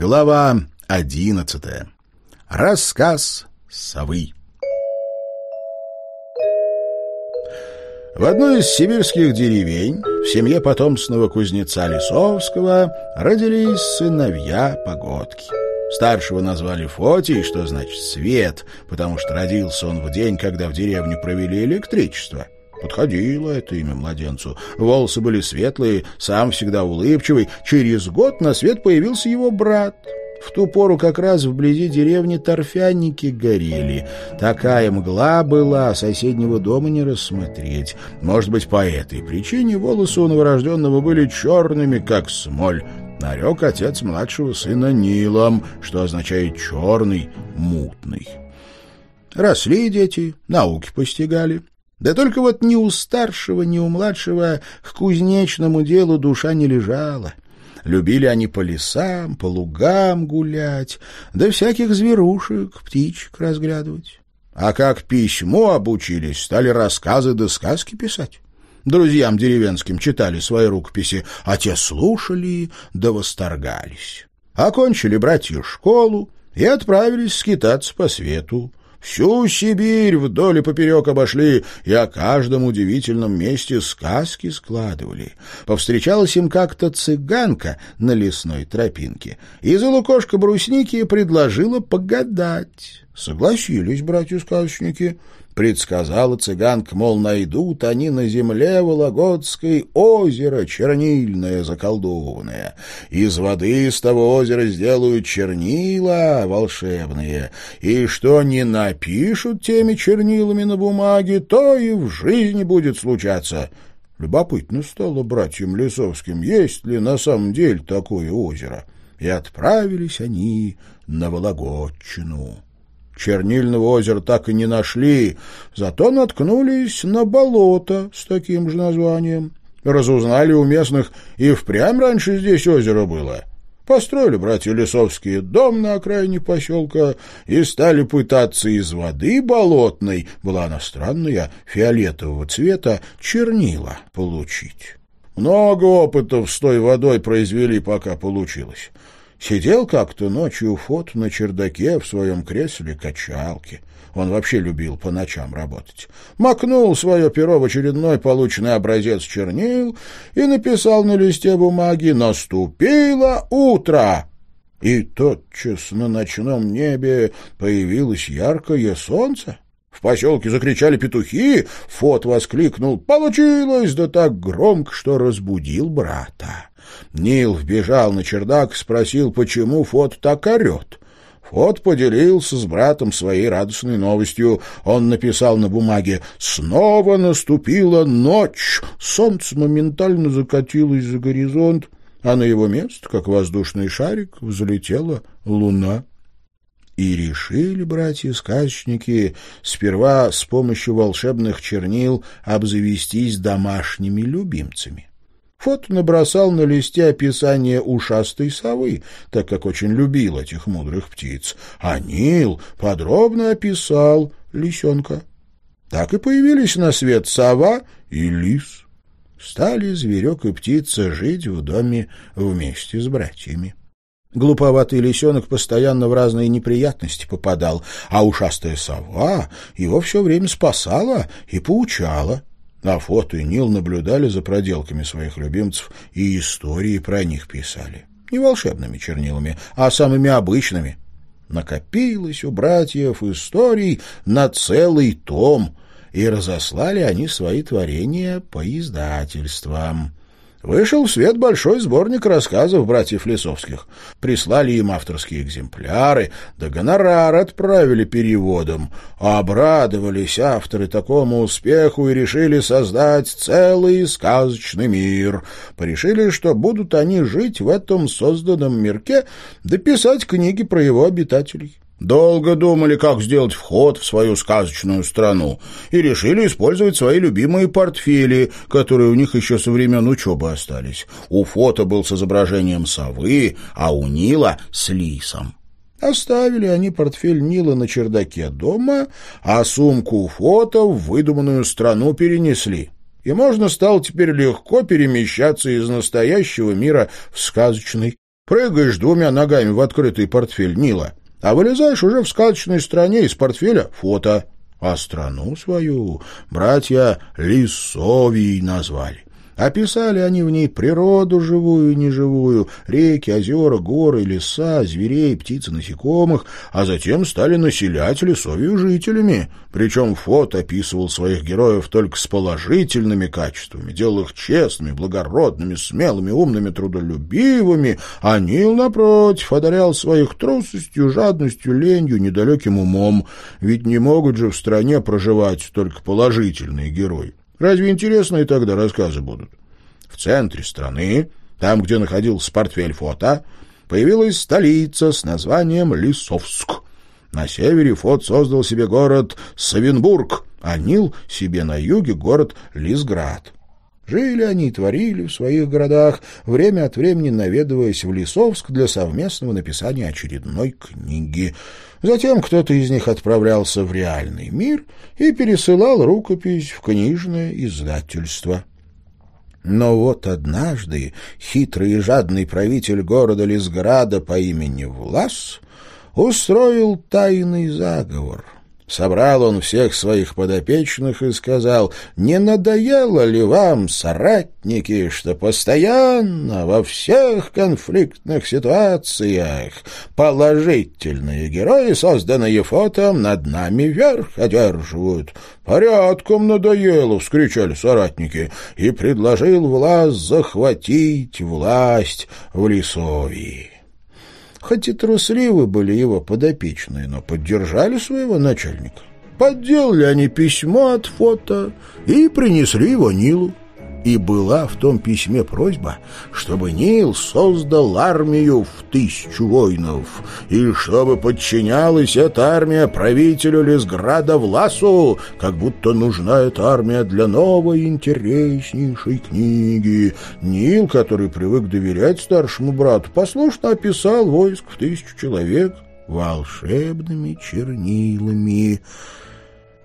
Глава одиннадцатая. Рассказ совы. В одной из сибирских деревень в семье потомственного кузнеца Лисовского родились сыновья Погодки. Старшего назвали Фотий, что значит «свет», потому что родился он в день, когда в деревне провели электричество — Подходило это имя младенцу. Волосы были светлые, сам всегда улыбчивый. Через год на свет появился его брат. В ту пору как раз вблизи деревни торфяники горели. Такая мгла была, соседнего дома не рассмотреть. Может быть, по этой причине волосы у новорожденного были черными, как смоль. Нарек отец младшего сына Нилом, что означает «черный, мутный». Росли дети, науки постигали. Да только вот ни у старшего, ни у младшего к кузнечному делу душа не лежала. Любили они по лесам, по лугам гулять, да всяких зверушек, птичек разглядывать. А как письмо обучились, стали рассказы да сказки писать. Друзьям деревенским читали свои рукописи, а те слушали да восторгались. Окончили братья школу и отправились скитаться по свету. Всю Сибирь вдоль и поперек обошли и о каждом удивительном месте сказки складывали. Повстречалась им как-то цыганка на лесной тропинке. Из лукошка брусники предложила погадать. Согласились братья-сказочники. Предсказала цыганка, мол, найдут они на земле Вологодской озеро чернильное заколдованное. Из воды из того озера сделают чернила волшебные, и что не напишут теми чернилами на бумаге, то и в жизни будет случаться. Любопытно стало братьям Лесовским, есть ли на самом деле такое озеро. И отправились они на Вологодчину. Чернильного озера так и не нашли, зато наткнулись на болото с таким же названием. Разузнали у местных, и впрямь раньше здесь озеро было. Построили братья Лесовские дом на окраине поселка и стали пытаться из воды болотной, была она странная, фиолетового цвета, чернила получить. Много опытов с той водой произвели, пока получилось. Сидел как-то ночью Фот на чердаке в своем кресле качалки. Он вообще любил по ночам работать. Макнул свое перо в очередной полученный образец чернил и написал на листе бумаги «Наступило утро!» И тотчас на ночном небе появилось яркое солнце. В поселке закричали петухи, Фот воскликнул «Получилось!» да так громко, что разбудил брата. Нил вбежал на чердак, спросил, почему Фот так орет. Фот поделился с братом своей радостной новостью. Он написал на бумаге «Снова наступила ночь». Солнце моментально закатилось за горизонт, а на его место, как воздушный шарик, взлетела луна. И решили братья-сказочники сперва с помощью волшебных чернил обзавестись домашними любимцами. Фот набросал на листе описание ушастой совы, так как очень любил этих мудрых птиц, а Нил подробно описал лисенка. Так и появились на свет сова и лис. Стали зверек и птица жить в доме вместе с братьями. Глуповатый лисенок постоянно в разные неприятности попадал, а ушастая сова его все время спасала и поучала. А фото и Нил наблюдали за проделками своих любимцев и истории про них писали. Не волшебными чернилами, а самыми обычными. Накопилось у братьев историй на целый том, и разослали они свои творения по издательствам. Вышел в свет большой сборник рассказов братьев Лесовских. Прислали им авторские экземпляры, да гонорар отправили переводом. Обрадовались авторы такому успеху и решили создать целый сказочный мир. Порешили, что будут они жить в этом созданном мирке, да писать книги про его обитателей. Долго думали, как сделать вход в свою сказочную страну, и решили использовать свои любимые портфели, которые у них еще со времен учебы остались. У фото был с изображением совы, а у Нила — с лисом. Оставили они портфель Нила на чердаке дома, а сумку фото в выдуманную страну перенесли. И можно стало теперь легко перемещаться из настоящего мира в сказочный Прыгаешь двумя ногами в открытый портфель Нила, а вылезаешь уже в сказочной стране из портфеля фото. А страну свою братья Лисовий назвали. Описали они в ней природу живую и неживую, реки, озера, горы, леса, зверей, птиц и насекомых, а затем стали населять лесовью жителями. Причем Фот описывал своих героев только с положительными качествами, делал их честными, благородными, смелыми, умными, трудолюбивыми, а Нил, напротив, одарял своих трусостью, жадностью, ленью, недалеким умом. Ведь не могут же в стране проживать только положительные герои. Разве интересные тогда рассказы будут? В центре страны, там, где находился портфель фото, появилась столица с названием Лисовск. На севере Фот создал себе город Савенбург, а Нил себе на юге город Лисград. Жили они и творили в своих городах, время от времени наведываясь в Лисовск для совместного написания очередной книги. Затем кто-то из них отправлялся в реальный мир и пересылал рукопись в книжное издательство. Но вот однажды хитрый и жадный правитель города Лисграда по имени Влас устроил тайный заговор — Собрал он всех своих подопечных и сказал, «Не надоело ли вам, соратники, что постоянно во всех конфликтных ситуациях положительные герои, созданные фотом, над нами верх одерживают?» «Порядком надоело!» — вскричали соратники, и предложил власть захватить власть в Лисовии. Хоть и трусливы были его подопечные, но поддержали своего начальника. Подделали они письмо от фото и принесли его Нилу. И была в том письме просьба, чтобы Нил создал армию в тысячу воинов, и чтобы подчинялась эта армия правителю Лесграда Власу, как будто нужна эта армия для новой интереснейшей книги. Нил, который привык доверять старшему брату, послушно описал войск в тысячу человек волшебными чернилами.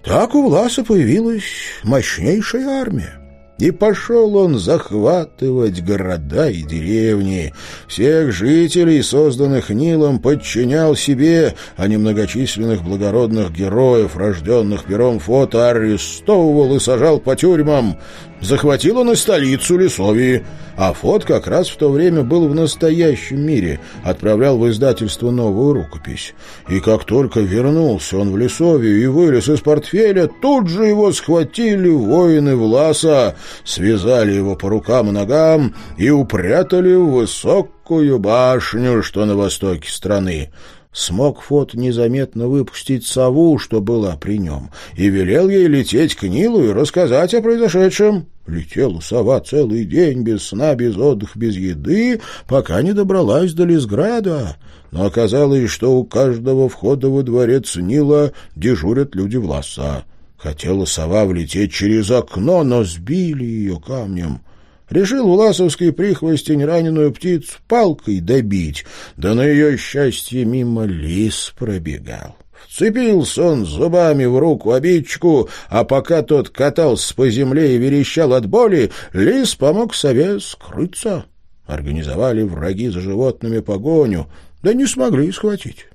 Так у Власа появилась мощнейшая армия. И пошел он захватывать города и деревни. Всех жителей, созданных Нилом, подчинял себе, а немногочисленных благородных героев, рожденных пером фото, арестовывал и сажал по тюрьмам. Захватил он и столицу Лесовии, а Фот как раз в то время был в настоящем мире, отправлял в издательство новую рукопись. И как только вернулся он в Лесовию и вылез из портфеля, тут же его схватили воины Власа, связали его по рукам и ногам и упрятали в высокую башню, что на востоке страны смог Фот незаметно выпустить сову, что была при нем, и велел ей лететь к Нилу и рассказать о произошедшем. Летела сова целый день, без сна, без отдыха, без еды, пока не добралась до Лисграда. Но оказалось, что у каждого входа во дворец Нила дежурят люди Власа. Хотела сова влететь через окно, но сбили ее камнем. Решил Власовский прихвостень раненую птицу палкой добить, да на ее счастье мимо лис пробегал. Вцепился он зубами в руку обидчику, а пока тот катался по земле и верещал от боли, лис помог сове скрыться. Организовали враги за животными погоню, да не смогли схватить.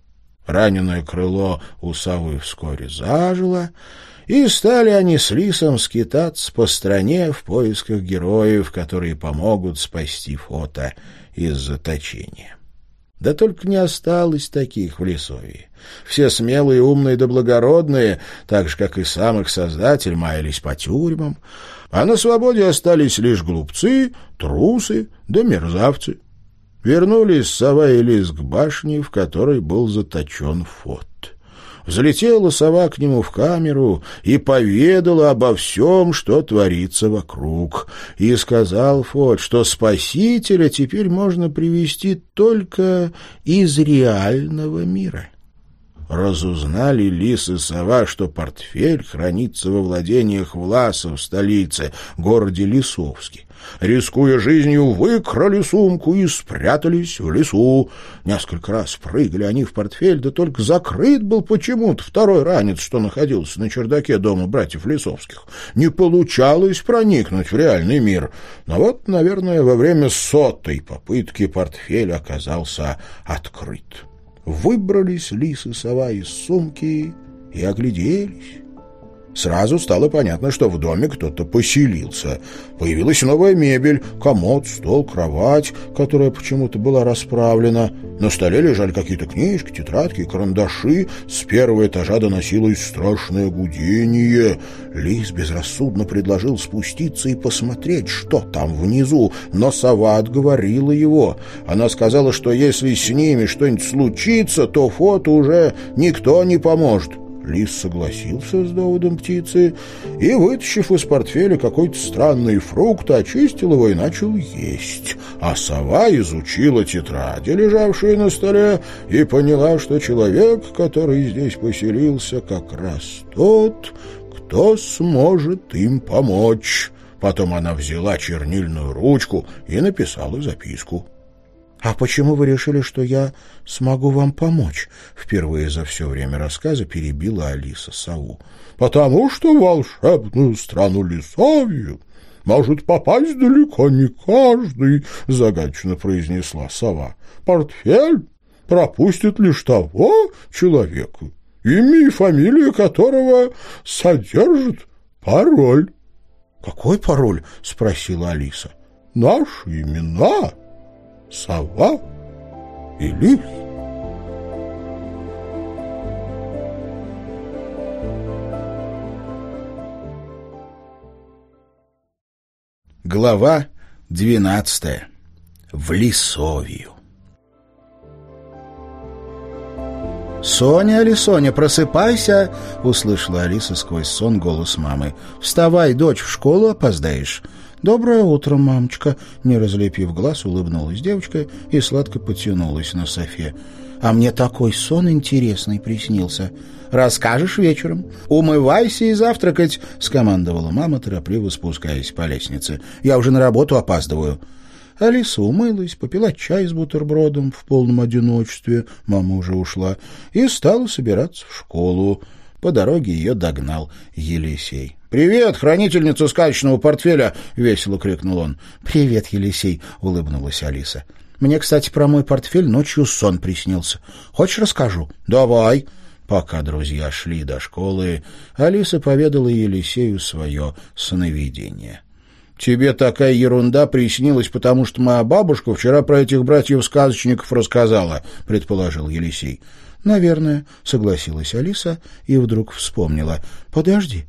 Раненое крыло у совы вскоре зажило, и стали они с Лисом скитаться по стране в поисках героев, которые помогут спасти фото из заточения. Да только не осталось таких в Лисовии. Все смелые, умные да благородные, так же, как и сам их создатель, маялись по тюрьмам, а на свободе остались лишь глупцы, трусы да мерзавцы. Вернулись сова и лис к башне, в которой был заточен фот. Залетела сова к нему в камеру и поведала обо всем, что творится вокруг. И сказал Фот, что спасителя теперь можно привести только из реального мира. Разузнали лис и сова, что портфель хранится во владениях Власа в столице, городе Лисовске. Рискуя жизнью, выкрали сумку и спрятались в лесу. Несколько раз прыгали они в портфель, да только закрыт был почему-то второй ранец, что находился на чердаке дома братьев Лисовских. Не получалось проникнуть в реальный мир. Но вот, наверное, во время сотой попытки портфель оказался открыт. Выбрались лис и сова из сумки и огляделись. Сразу стало понятно, что в доме кто-то поселился. Появилась новая мебель, комод, стол, кровать, которая почему-то была расправлена. На столе лежали какие-то книжки, тетрадки, карандаши. С первого этажа доносилось страшное гудение. Лис безрассудно предложил спуститься и посмотреть, что там внизу, но сова отговорила его. Она сказала, что если с ними что-нибудь случится, то фото уже никто не поможет. Лис согласился с доводом птицы и, вытащив из портфеля какой-то странный фрукт, очистил его и начал есть. А сова изучила тетради, лежавшие на столе, и поняла, что человек, который здесь поселился, как раз тот, кто сможет им помочь. Потом она взяла чернильную ручку и написала записку. «А почему вы решили, что я смогу вам помочь?» Впервые за все время рассказа перебила Алиса сову. «Потому что в волшебную страну Лисовью может попасть далеко не каждый», — загадочно произнесла сова. «Портфель пропустит лишь того человека, имя и фамилия которого содержит пароль». «Какой пароль?» — спросила Алиса. «Наши имена» сова и лис. Глава двенадцатая. В Лисовью. «Соня, Соня, просыпайся!» — услышала Алиса сквозь сон голос мамы. «Вставай, дочь, в школу опоздаешь». «Доброе утро, мамочка!» Не разлепив глаз, улыбнулась девочка и сладко потянулась на софе. «А мне такой сон интересный приснился. Расскажешь вечером. Умывайся и завтракать!» — скомандовала мама, торопливо спускаясь по лестнице. «Я уже на работу опаздываю». Алиса умылась, попила чай с бутербродом в полном одиночестве, мама уже ушла, и стала собираться в школу. По дороге ее догнал Елисей. «Привет, хранительница сказочного портфеля!» — весело крикнул он. «Привет, Елисей!» — улыбнулась Алиса. «Мне, кстати, про мой портфель ночью сон приснился. Хочешь, расскажу?» «Давай!» Пока друзья шли до школы, Алиса поведала Елисею свое сновидение. «Тебе такая ерунда приснилась, потому что моя бабушка вчера про этих братьев-сказочников рассказала», — предположил Елисей. «Наверное», — согласилась Алиса и вдруг вспомнила. «Подожди,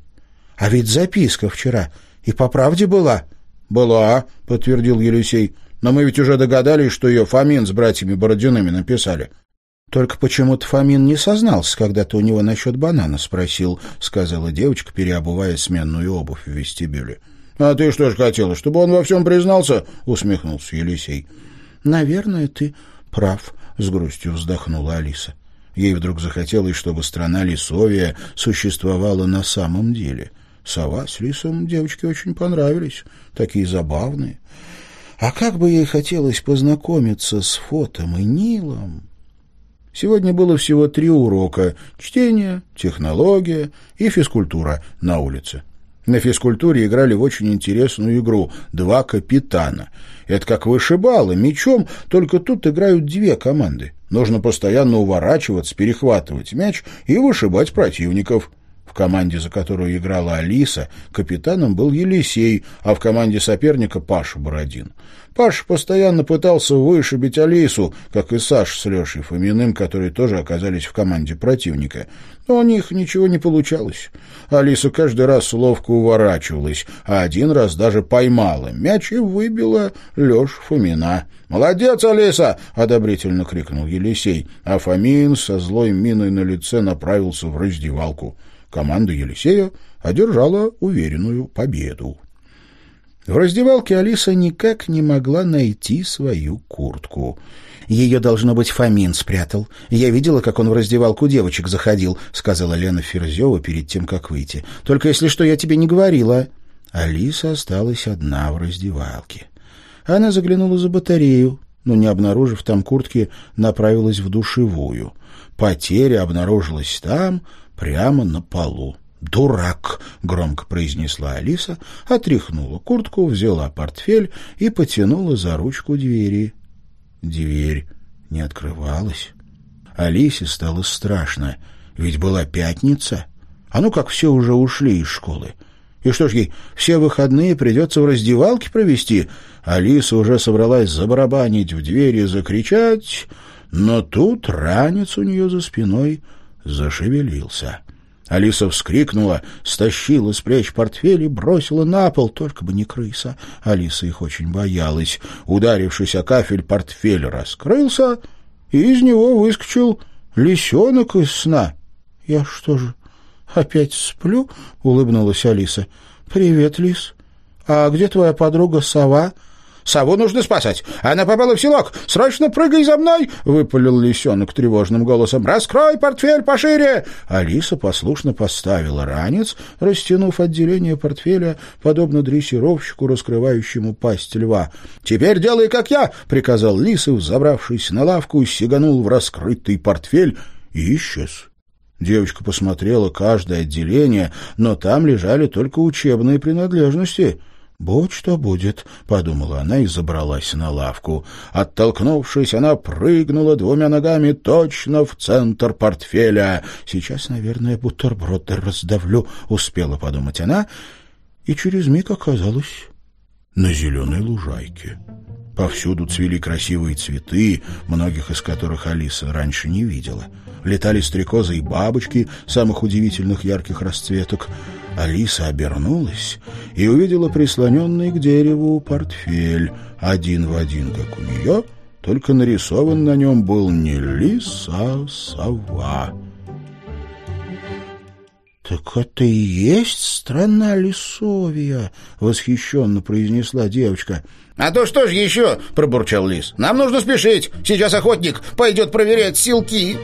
а ведь записка вчера и по правде была. — Была, — подтвердил Елисей. — Но мы ведь уже догадались, что ее Фомин с братьями Бородиными написали. — Только почему-то Фомин не сознался, когда ты у него насчет банана спросил, — сказала девочка, переобувая сменную обувь в вестибюле. — А ты что ж хотела, чтобы он во всем признался? — усмехнулся Елисей. — Наверное, ты прав, — с грустью вздохнула Алиса. Ей вдруг захотелось, чтобы страна Лисовия существовала на самом деле — Сова с лисом девочке очень понравились, такие забавные. А как бы ей хотелось познакомиться с Фотом и Нилом. Сегодня было всего три урока — чтение, технология и физкультура на улице. На физкультуре играли в очень интересную игру «Два капитана». Это как вышибалы, мячом, только тут играют две команды. Нужно постоянно уворачиваться, перехватывать мяч и вышибать противников. В команде, за которую играла Алиса, капитаном был Елисей, а в команде соперника Паша Бородин. Паша постоянно пытался вышибить Алису, как и Саш с Лешей Фоминым, которые тоже оказались в команде противника. Но у них ничего не получалось. Алиса каждый раз ловко уворачивалась, а один раз даже поймала мяч и выбила Леша Фомина. «Молодец, Алиса!» — одобрительно крикнул Елисей, а Фомин со злой миной на лице направился в раздевалку команда Елисея одержала уверенную победу. В раздевалке Алиса никак не могла найти свою куртку. «Ее, должно быть, Фомин спрятал. Я видела, как он в раздевалку девочек заходил», — сказала Лена Ферзева перед тем, как выйти. «Только если что, я тебе не говорила». Алиса осталась одна в раздевалке. Она заглянула за батарею, но, не обнаружив там куртки, направилась в душевую. Потеря обнаружилась там, прямо на полу. «Дурак!» — громко произнесла Алиса, отряхнула куртку, взяла портфель и потянула за ручку двери. Дверь не открывалась. Алисе стало страшно, ведь была пятница. А ну как все уже ушли из школы. И что ж ей, все выходные придется в раздевалке провести? Алиса уже собралась забарабанить в двери и закричать, но тут ранец у нее за спиной зашевелился. Алиса вскрикнула, стащила с плеч портфель и бросила на пол, только бы не крыса. Алиса их очень боялась. Ударившись о кафель, портфель раскрылся, и из него выскочил лисенок из сна. — Я что же, опять сплю? — улыбнулась Алиса. — Привет, лис. А где твоя подруга сова? — Сову нужно спасать. Она попала в селок. Срочно прыгай за мной!» — выпалил лисенок тревожным голосом. «Раскрой портфель пошире!» Алиса послушно поставила ранец, растянув отделение портфеля, подобно дрессировщику, раскрывающему пасть льва. «Теперь делай, как я!» — приказал Лисов, забравшись на лавку, сиганул в раскрытый портфель и исчез. Девочка посмотрела каждое отделение, но там лежали только учебные принадлежности — «Будь что будет», — подумала она и забралась на лавку. Оттолкнувшись, она прыгнула двумя ногами точно в центр портфеля. «Сейчас, наверное, бутерброды раздавлю», — успела подумать она, и через миг оказалась на зеленой лужайке. Повсюду цвели красивые цветы, многих из которых Алиса раньше не видела. Летали стрекозы и бабочки самых удивительных ярких расцветок — Алиса обернулась и увидела прислоненный к дереву портфель, один в один, как у нее, только нарисован на нем был не лис, а сова. «Так это и есть страна лисовья!» — восхищенно произнесла девочка. «А то что ж еще?» — пробурчал лис. «Нам нужно спешить. Сейчас охотник пойдет проверять силки».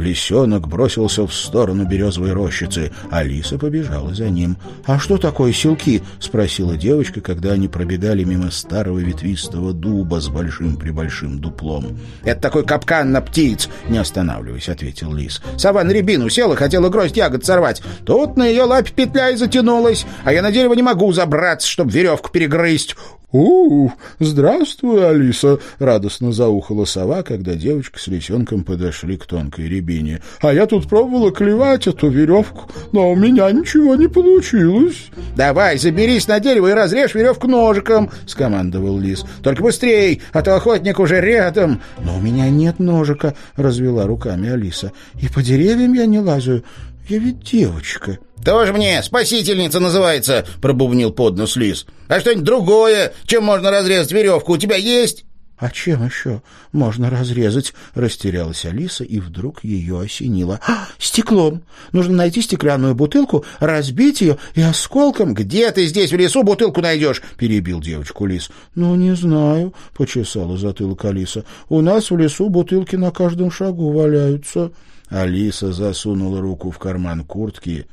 Лисенок бросился в сторону березовой рощицы. Алиса побежала за ним. «А что такое селки?» — спросила девочка, когда они пробегали мимо старого ветвистого дуба с большим-пребольшим дуплом. «Это такой капкан на птиц!» — не останавливаясь, — ответил лис. «Сова на рябину села, хотела гроздь ягод сорвать. Тут на ее лапе петля и затянулась, а я на дерево не могу забраться, чтобы веревку перегрызть. «У, здравствуй, Алиса!» — радостно заухала сова, когда девочка с лисенком подошли к тонкой рябине. «А я тут пробовала клевать эту веревку, но у меня ничего не получилось». «Давай, заберись на дерево и разрежь веревку ножиком!» — скомандовал лис. «Только быстрей, а то охотник уже рядом!» «Но у меня нет ножика!» — развела руками Алиса. «И по деревьям я не лазаю. Я ведь девочка». «Тоже мне спасительница называется», — пробубнил под нос лис. «А что-нибудь другое, чем можно разрезать веревку, у тебя есть?» «А чем еще можно разрезать?» — растерялась Алиса, и вдруг ее осенило. «А, «Стеклом! Нужно найти стеклянную бутылку, разбить ее и осколком...» «Где ты здесь в лесу бутылку найдешь?» — перебил девочку лис. «Ну, не знаю», — почесала затылок Алиса. «У нас в лесу бутылки на каждом шагу валяются». Алиса засунула руку в карман куртки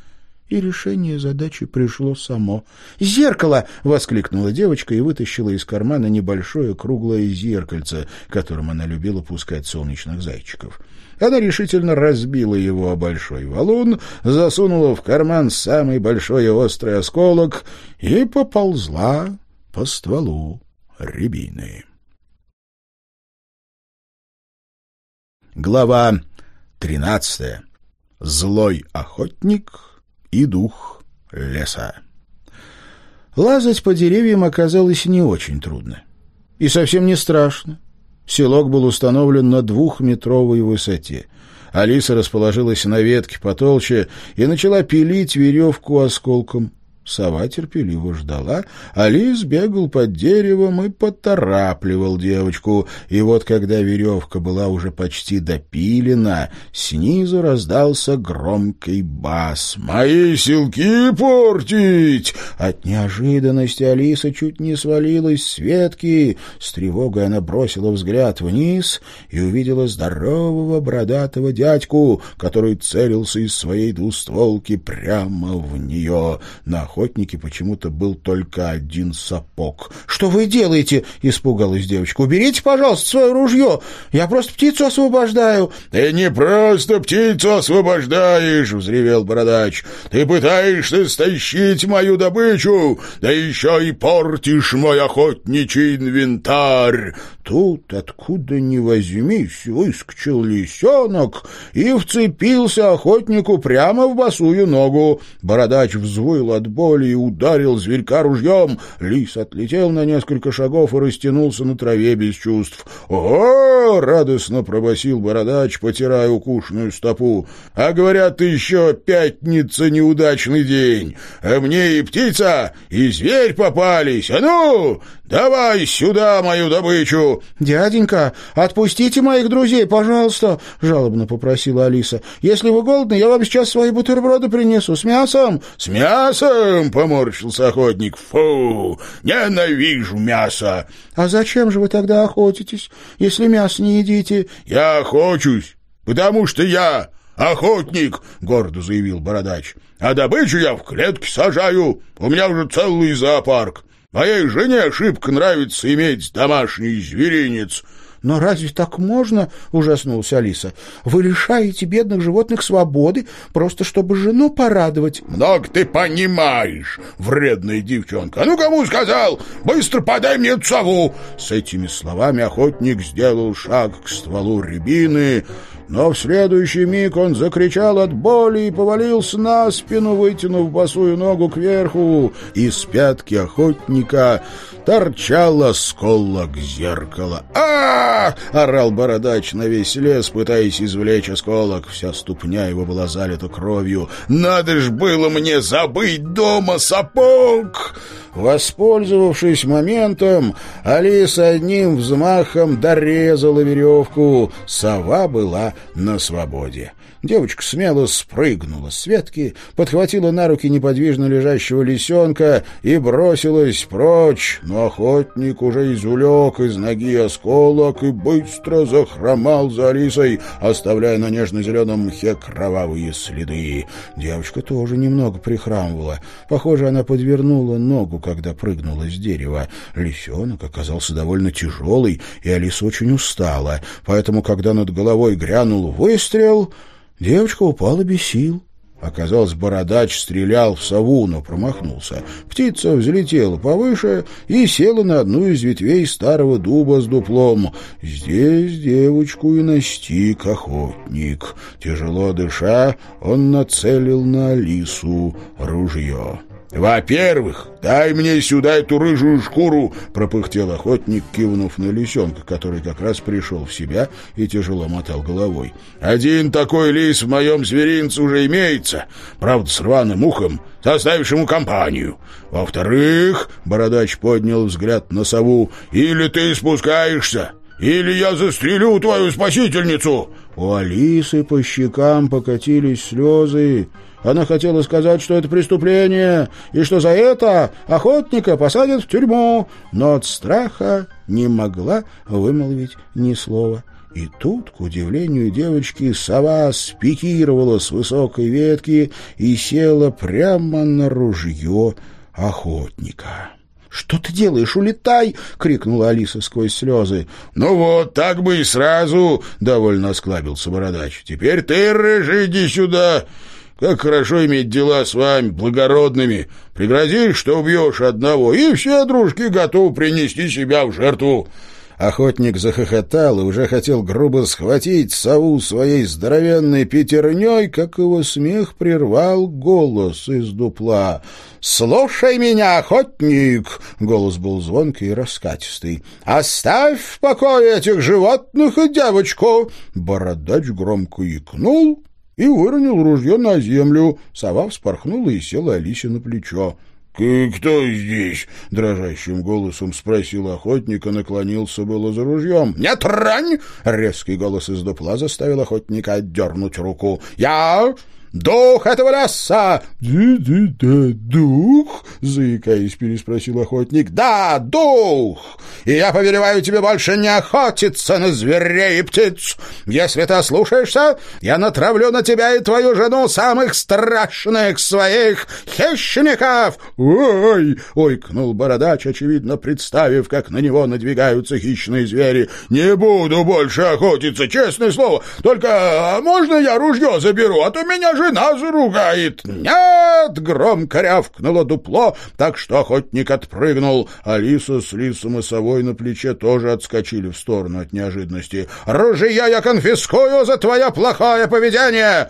и решение задачи пришло само. «Зеркало!» — воскликнула девочка и вытащила из кармана небольшое круглое зеркальце, которым она любила пускать солнечных зайчиков. Она решительно разбила его о большой валун, засунула в карман самый большой и острый осколок и поползла по стволу рябины. Глава тринадцатая. Злой охотник и дух леса. Лазать по деревьям оказалось не очень трудно. И совсем не страшно. Селок был установлен на двухметровой высоте. Алиса расположилась на ветке потолще и начала пилить веревку осколком. Сова терпеливо ждала, а лис бегал под деревом и поторапливал девочку. И вот, когда веревка была уже почти допилена, снизу раздался громкий бас. «Мои силки портить!» От неожиданности Алиса чуть не свалилась с ветки. С тревогой она бросила взгляд вниз и увидела здорового бородатого дядьку, который целился из своей двустволки прямо в нее. На охотнике почему-то был только один сапог. «Что вы делаете?» — испугалась девочка. «Уберите, пожалуйста, свое ружье. Я просто птицу освобождаю». «Ты не просто птицу освобождаешь!» — взревел бородач. «Ты пытаешься стащить мою добычу, да еще и портишь мой охотничий инвентарь!» Тут, откуда ни возьмись, выскочил лисенок и вцепился охотнику прямо в босую ногу. Бородач взвыл от боли и ударил зверька ружьем. Лис отлетел на несколько шагов и растянулся на траве без чувств. «О!» — радостно пробасил бородач, потирая укушенную стопу. «А говорят, еще пятница неудачный день. А мне и птица, и зверь попались. А ну, давай сюда мою добычу!» «Дяденька, отпустите моих друзей, пожалуйста!» — жалобно попросила Алиса. «Если вы голодны, я вам сейчас свои бутерброды принесу с мясом». «С мясом?» — поморщился охотник. «Фу! Ненавижу мясо!» «А зачем же вы тогда охотитесь, если мясо не едите?» «Я охочусь, потому что я охотник!» — гордо заявил бородач. «А добычу я в клетке сажаю. У меня уже целый зоопарк. Моей жене ошибка нравится иметь домашний зверинец». «Но разве так можно?» — ужаснулась Алиса. «Вы лишаете бедных животных свободы, просто чтобы жену порадовать». «Много ты понимаешь, вредная девчонка! А ну, кому сказал? Быстро подай мне сову!» С этими словами охотник сделал шаг к стволу рябины, но в следующий миг он закричал от боли и повалился на спину, вытянув босую ногу кверху. Из пятки охотника торчал осколок зеркала. а, орал бородач на весь лес, пытаясь извлечь осколок. Вся ступня его была залита кровью. «Надо ж было мне забыть дома сапог!» Воспользовавшись моментом, Алиса одним взмахом дорезала веревку. Сова была на свободе. Девочка смело спрыгнула с ветки, подхватила на руки неподвижно лежащего лисенка и бросилась прочь, но охотник уже извлек из ноги осколок и быстро захромал за Алисой, оставляя на нежно-зеленом мхе кровавые следы. Девочка тоже немного прихрамывала. Похоже, она подвернула ногу, когда прыгнула с дерева. Лисенок оказался довольно тяжелый, и Алиса очень устала, поэтому, когда над головой грянул выстрел... Девочка упала без сил. Оказалось, бородач стрелял в сову, но промахнулся. Птица взлетела повыше и села на одну из ветвей старого дуба с дуплом. Здесь девочку и настиг охотник. Тяжело дыша, он нацелил на Алису ружье. «Во-первых, дай мне сюда эту рыжую шкуру!» — пропыхтел охотник, кивнув на лисенка, который как раз пришел в себя и тяжело мотал головой. «Один такой лис в моем зверинце уже имеется, правда, с рваным ухом, составишь ему компанию. Во-вторых, — бородач поднял взгляд на сову, — или ты спускаешься, или я застрелю твою спасительницу!» У Алисы по щекам покатились слезы, она хотела сказать, что это преступление, и что за это охотника посадят в тюрьму, но от страха не могла вымолвить ни слова. И тут, к удивлению девочки, сова спикировала с высокой ветки и села прямо на ружье охотника. «Что ты делаешь? Улетай!» — крикнула Алиса сквозь слезы. «Ну вот, так бы и сразу!» — довольно осклабился бородач. «Теперь ты, рыжий, иди сюда!» Как хорошо иметь дела с вами, благородными. Пригрозишь, что убьешь одного, и все дружки готовы принести себя в жертву». Охотник захохотал и уже хотел грубо схватить сову своей здоровенной пятерней, как его смех прервал голос из дупла. «Слушай меня, охотник!» — голос был звонкий и раскатистый. «Оставь в покое этих животных и девочку!» Бородач громко икнул и выронил ружье на землю. Сова вспорхнула и села Алисе на плечо. «Кто здесь?» — дрожащим голосом спросил охотник и наклонился было за ружьем. «Нет, рань!» — резкий голос из дупла заставил охотника отдернуть руку. «Я «Дух этого леса!» «Да-да-да, дух?» — заикаясь, переспросил охотник. «Да, дух! И я повелеваю тебе больше не охотиться на зверей и птиц. Если ты ослушаешься, я натравлю на тебя и твою жену самых страшных своих хищников!» «Ой!» — ойкнул бородач, очевидно представив, как на него надвигаются хищные звери. «Не буду больше охотиться, честное слово. Только можно я ружье заберу, а то меня жена заругает!» «Нет!» — громко рявкнуло дупло, так что охотник отпрыгнул. Алиса с лисом и совой на плече тоже отскочили в сторону от неожиданности. «Ружья я конфискую за твое плохое поведение!»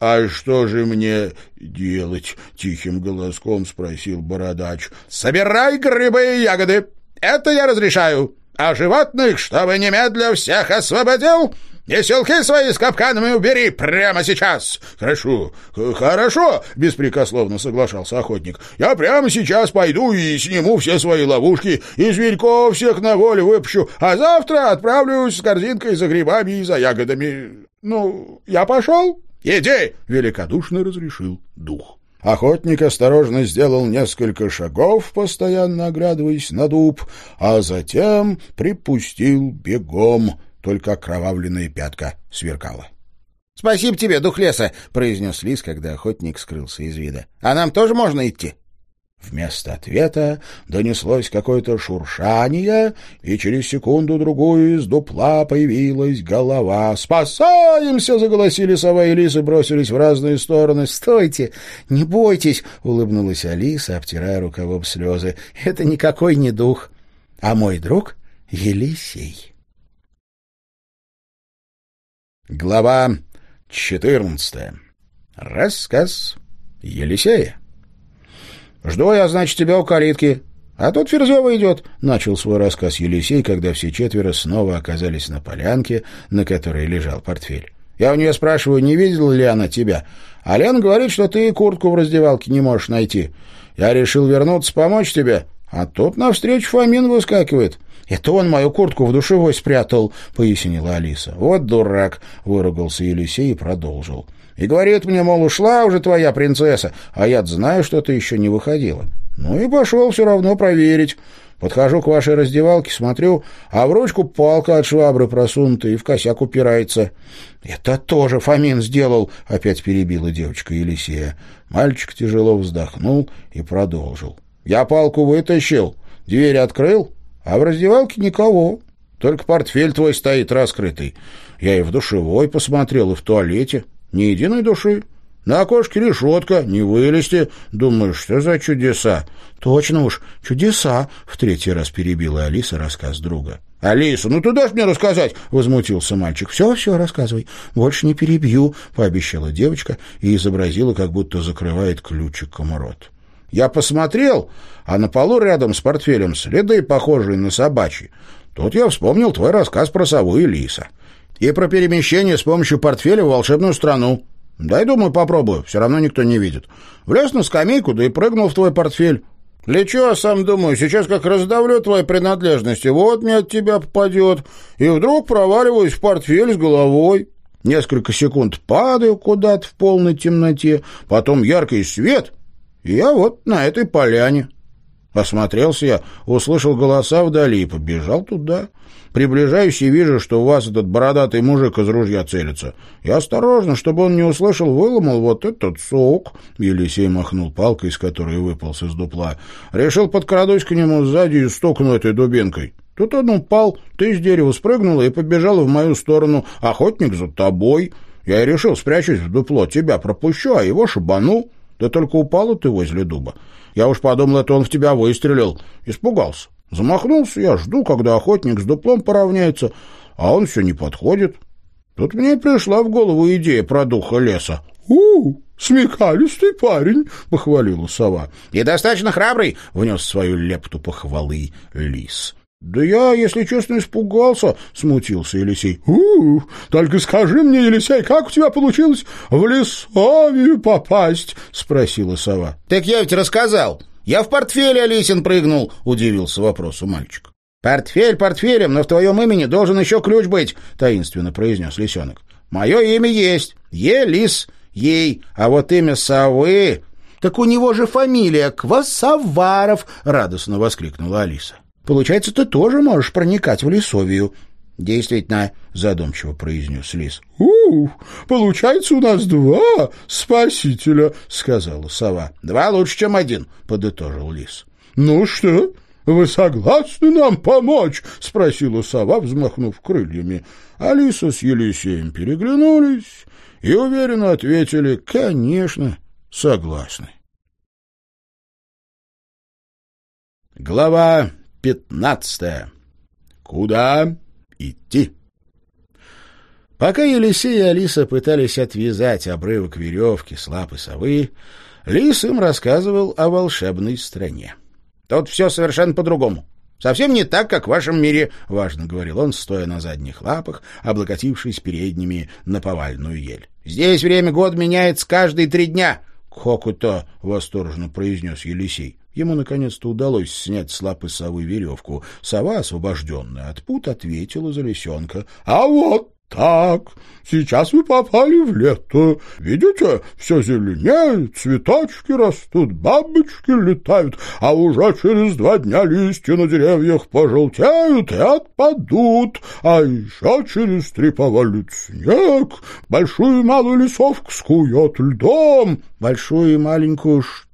«А что же мне делать?» — тихим голоском спросил бородач. «Собирай грибы и ягоды. Это я разрешаю. А животных, чтобы немедля всех освободил, и селки свои с капканами убери прямо сейчас!» «Хорошо, хорошо!» — беспрекословно соглашался охотник. «Я прямо сейчас пойду и сниму все свои ловушки, и зверьков всех на волю выпущу, а завтра отправлюсь с корзинкой за грибами и за ягодами. Ну, я пошел?» «Иди!» — великодушно разрешил дух. Охотник осторожно сделал несколько шагов, постоянно оглядываясь на дуб, а затем припустил бегом — только окровавленная пятка сверкала. — Спасибо тебе, дух леса, — произнес лис, когда охотник скрылся из вида. — А нам тоже можно идти? Вместо ответа донеслось какое-то шуршание, и через секунду-другую из дупла появилась голова. «Спасаемся!» — заголосили сова и лис и бросились в разные стороны. «Стойте! Не бойтесь!» — улыбнулась Алиса, обтирая рукавом слезы. «Это никакой не дух, а мой друг Елисей». Глава 14. Рассказ Елисея. «Жду я, значит, тебя у калитки. А тут Ферзева идет», — начал свой рассказ Елисей, когда все четверо снова оказались на полянке, на которой лежал портфель. «Я у нее спрашиваю, не видела ли она тебя? А Лен говорит, что ты куртку в раздевалке не можешь найти. Я решил вернуться помочь тебе, а тут навстречу Фомин выскакивает. «Это он мою куртку в душевой спрятал», — пояснила Алиса. «Вот дурак», — выругался Елисей и продолжил. «И говорит мне, мол, ушла уже твоя принцесса, а я знаю, что ты еще не выходила. Ну и пошел все равно проверить». Подхожу к вашей раздевалке, смотрю, а в ручку палка от швабры просунута и в косяк упирается. — Это тоже Фомин сделал, — опять перебила девочка Елисея. Мальчик тяжело вздохнул и продолжил. — Я палку вытащил, дверь открыл, а в раздевалке никого. Только портфель твой стоит раскрытый. Я и в душевой посмотрел, и в туалете. Ни единой души. На окошке решетка, не вылезти. Думаешь, что за чудеса? Точно уж, чудеса, — в третий раз перебила Алиса рассказ друга. «Алиса, ну ты дашь мне рассказать?» — возмутился мальчик. «Все, все, рассказывай. Больше не перебью», — пообещала девочка и изобразила, как будто закрывает ключиком рот. Я посмотрел, а на полу рядом с портфелем следы, похожие на собачьи. Тут я вспомнил твой рассказ про сову и лиса. И про перемещение с помощью портфеля в волшебную страну. Дай, думаю, попробую, все равно никто не видит. Влез на скамейку, да и прыгнул в твой портфель. Лечу, а сам думаю, сейчас как раздавлю твои принадлежности, вот мне от тебя попадет. И вдруг проваливаюсь в портфель с головой. Несколько секунд падаю куда-то в полной темноте, потом яркий свет — я вот на этой поляне. Осмотрелся я, услышал голоса вдали и побежал туда. Приближаюсь и вижу, что у вас этот бородатый мужик из ружья целится. Я осторожно, чтобы он не услышал, выломал вот этот сок. Елисей махнул палкой, из которой выпал из дупла. Решил подкрадусь к нему сзади и стукну этой дубинкой. Тут он упал, ты с дерева спрыгнула и побежала в мою сторону. Охотник за тобой. Я и решил, спрячусь в дупло, тебя пропущу, а его шибану. Да только упала ты возле дуба. Я уж подумал, это он в тебя выстрелил. Испугался. Замахнулся я, жду, когда охотник с дуплом поравняется, а он все не подходит. Тут мне пришла в голову идея про духа леса. «У, смекалистый парень!» — похвалила сова. «И достаточно храбрый!» — внес свою лепту похвалы лис. «Да я, если честно, испугался», — смутился Елисей. «У, только скажи мне, Елисей, как у тебя получилось в Лесовию попасть?» — спросила сова. «Так я ведь рассказал. Я в портфеле Алисин прыгнул, удивился вопросу мальчик. Портфель портфелем, но в твоем имени должен еще ключ быть, таинственно произнес лисенок. Мое имя есть. Елис. Ей. А вот имя совы... Так у него же фамилия Квасоваров, радостно воскликнула Алиса. Получается, ты тоже можешь проникать в лесовию. Действительно, задумчиво произнес лис. Ух, получается, у нас два спасителя, сказала сова. Два лучше, чем один, подытожил лис. Ну что, вы согласны нам помочь? спросила сова, взмахнув крыльями. Алиса с Елисеем переглянулись и уверенно ответили «Конечно, согласны». Глава пятнадцатая. Куда идти? Пока Елисей и Алиса пытались отвязать обрывок веревки с лапы совы, Лис им рассказывал о волшебной стране. «Тут все совершенно по-другому. Совсем не так, как в вашем мире», — важно говорил он, стоя на задних лапах, облокотившись передними на повальную ель. «Здесь время года меняется каждые три дня». «Как это?» — восторженно произнес Елисей. Ему наконец-то удалось снять с лапы совы веревку. Сова, освобожденная от пут, ответила за лисенка. — А вот так, сейчас вы попали в лето. Видите, все зеленеет, цветочки растут, бабочки летают, а уже через два дня листья на деревьях пожелтеют и отпадут, а еще через три повалит снег, большую и малую лесовку скует льдом. Большую и маленькую что?» —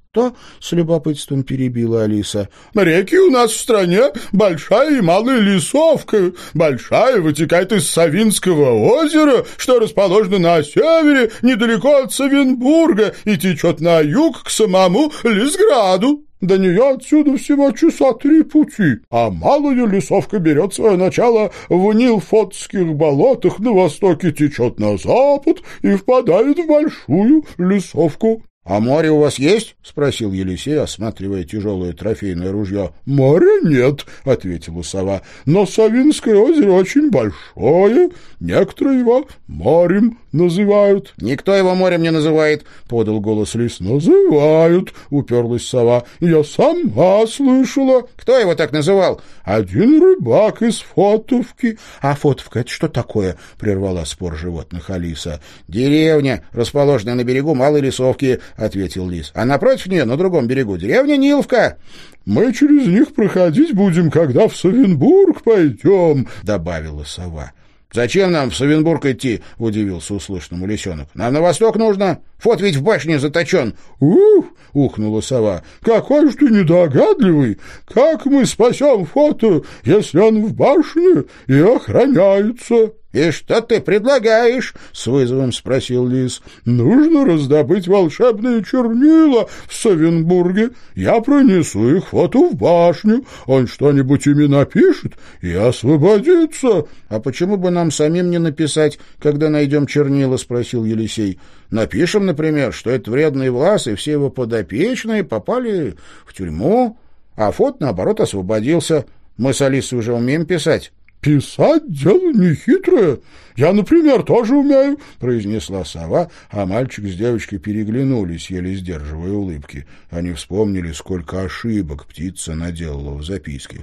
с любопытством перебила Алиса. «Реки у нас в стране большая и малая лесовка. Большая вытекает из Савинского озера, что расположено на севере, недалеко от Савинбурга, и течет на юг к самому Лисграду». До нее отсюда всего часа три пути, а малая лесовка берет свое начало в Нилфотских болотах, на востоке течет на запад и впадает в большую лесовку. — А море у вас есть? — спросил Елисей, осматривая тяжелое трофейное ружье. — Моря нет, — ответила сова, — но Савинское озеро очень большое, некоторые его морем называют. — Никто его морем не называет, — подал голос лис. — Называют, — уперлась сова, — я сама слышала. — Кто его так называл? — Один рыбак из Фотовки. — А Фотовка — это что такое? — прервала спор животных Алиса. — Деревня, расположенная на берегу малой лесовки, — ответил лис. — А напротив нее, на другом берегу, деревня Ниловка. — Мы через них проходить будем, когда в Савенбург пойдем, — добавила сова. — Зачем нам в Савенбург идти? — удивился услышанному лисенок. — Нам на восток нужно. Фот ведь в башне заточен. — Ух! — ухнула сова. — Какой же ты недогадливый! Как мы спасем Фото, если он в башне и охраняется? — И что ты предлагаешь? — с вызовом спросил лис. — Нужно раздобыть волшебные чернила в Савенбурге. Я пронесу их фото в башню. Он что-нибудь ими напишет и освободится. — А почему бы нам самим не написать, когда найдем чернила? — спросил Елисей. — Напишем, например, что это вредный Влас и все его подопечные попали в тюрьму, а Фот, наоборот, освободился. Мы с Алисой уже умеем писать. «Писать — дело нехитрое. Я, например, тоже умею», — произнесла сова, а мальчик с девочкой переглянулись, еле сдерживая улыбки. Они вспомнили, сколько ошибок птица наделала в записке.